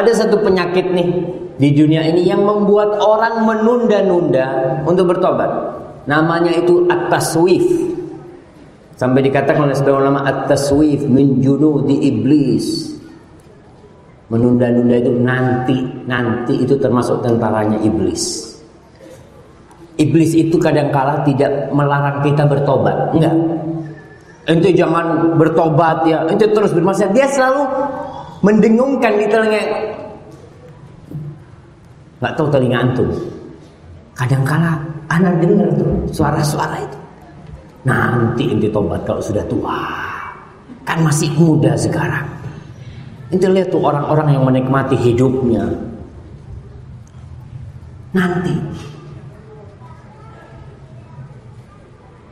ada satu penyakit nih di dunia ini yang membuat orang menunda-nunda untuk bertobat. Namanya itu at-taswif. Sampai dikatakan oleh sebagian ulama at-taswif min junudi iblis. Menunda-nunda itu nanti, nanti itu termasuk tentaranya iblis. Iblis itu kadangkala tidak melarang kita bertobat, enggak. Ente jangan bertobat ya, ente terus bermaksiat. Dia selalu mendengungkan di telinga. Enggak tahu telinga antum. Kadangkala anak dengar tuh suara-suara itu. Nanti ente tobat kalau sudah tua. Kan masih muda sekarang. Ente lihat tuh orang-orang yang menikmati hidupnya. Nanti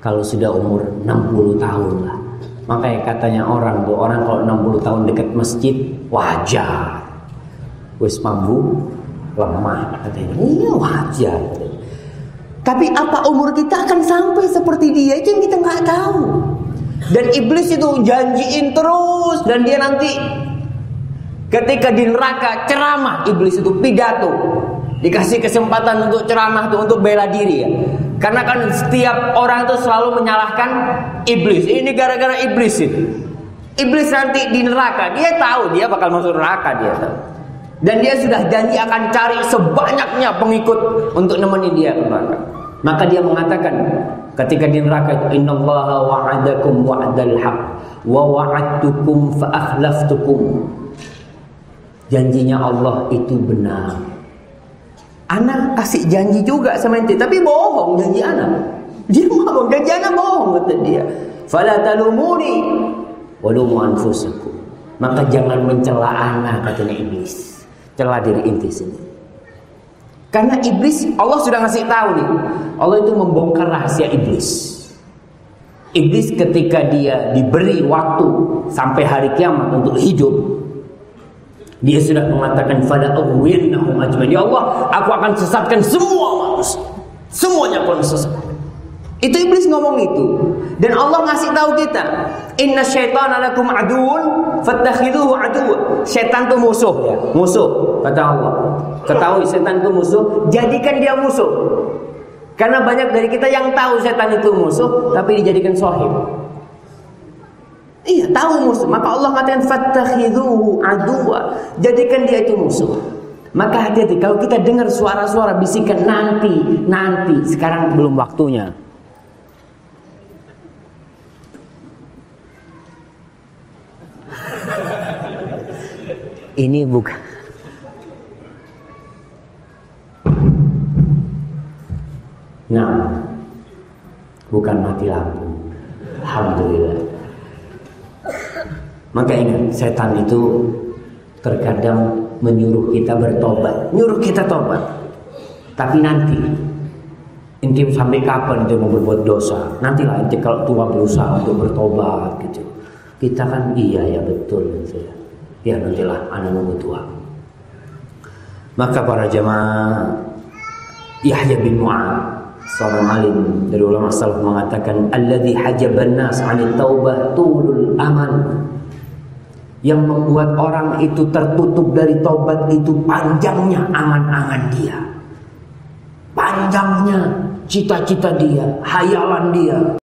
kalau sudah umur 60 tahun lah. Makanya katanya orang tuh orang kalau 60 tahun dekat masjid wajar. Wis mambu lemah katanya. Iya wajar. Tapi apa umur kita akan sampai seperti dia itu yang kita nggak tahu. Dan iblis itu janjiin terus dan dia nanti Ketika di neraka ceramah iblis itu pidato. Dikasih kesempatan untuk ceramah itu untuk bela diri ya. Karena kan setiap orang itu selalu menyalahkan iblis. Ini gara-gara iblis itu. Iblis nanti di neraka, dia tahu dia bakal masuk neraka dia tahu. Dan dia sudah janji akan cari sebanyaknya pengikut untuk nemenin dia ke neraka. Maka dia mengatakan ketika di neraka innallaha wa'adakum wa'dal haq wa wa'adtukum fa akhlaftukum janjinya Allah itu benar. Anak kasih janji juga sama ente, tapi bohong janji anak. Dia bohong, janji anak bohong kata dia. Fala talumuni walumu anfusakum. Maka jangan mencela anak katanya iblis. Celah diri inti sendiri. Karena iblis Allah sudah ngasih tahu nih. Allah itu membongkar rahasia iblis. Iblis ketika dia diberi waktu sampai hari kiamat untuk hidup, dia sudah mengatakan pada awwilnahum ajmain. Ya Allah, aku akan sesatkan semua manusia. Semuanya pun sesat. Itu iblis ngomong itu. Dan Allah ngasih tahu kita, "Inna syaitana lakum aduun, fattakhiduhu aduwa." Setan itu musuh ya, musuh kata Allah. Ketahui setan itu musuh, jadikan dia musuh. Karena banyak dari kita yang tahu setan itu musuh, tapi dijadikan sahib. Iya, tahu musuh. Maka Allah katakan fattakhidhuhu aduwa. Jadikan dia itu musuh. Maka hati-hati kalau kita dengar suara-suara bisikan nanti, nanti, sekarang belum waktunya. Ini bukan Nah, bukan mati lampu. Alhamdulillah. Maka ingat, setan itu terkadang menyuruh kita bertobat, nyuruh kita tobat. Tapi nanti, inti sampai kapan dia mau berbuat dosa? Nantilah inti kalau tua berusaha untuk bertobat gitu. Kita kan iya ya betul gitu ya. Ya nantilah anak nunggu tua. Maka para jemaah Yahya bin Mu'ad seorang alim dari ulama salaf mengatakan alladzi hajaban nas 'anil taubah tulul aman yang membuat orang itu tertutup dari taubat itu panjangnya angan-angan dia. Panjangnya cita-cita dia hayalan dia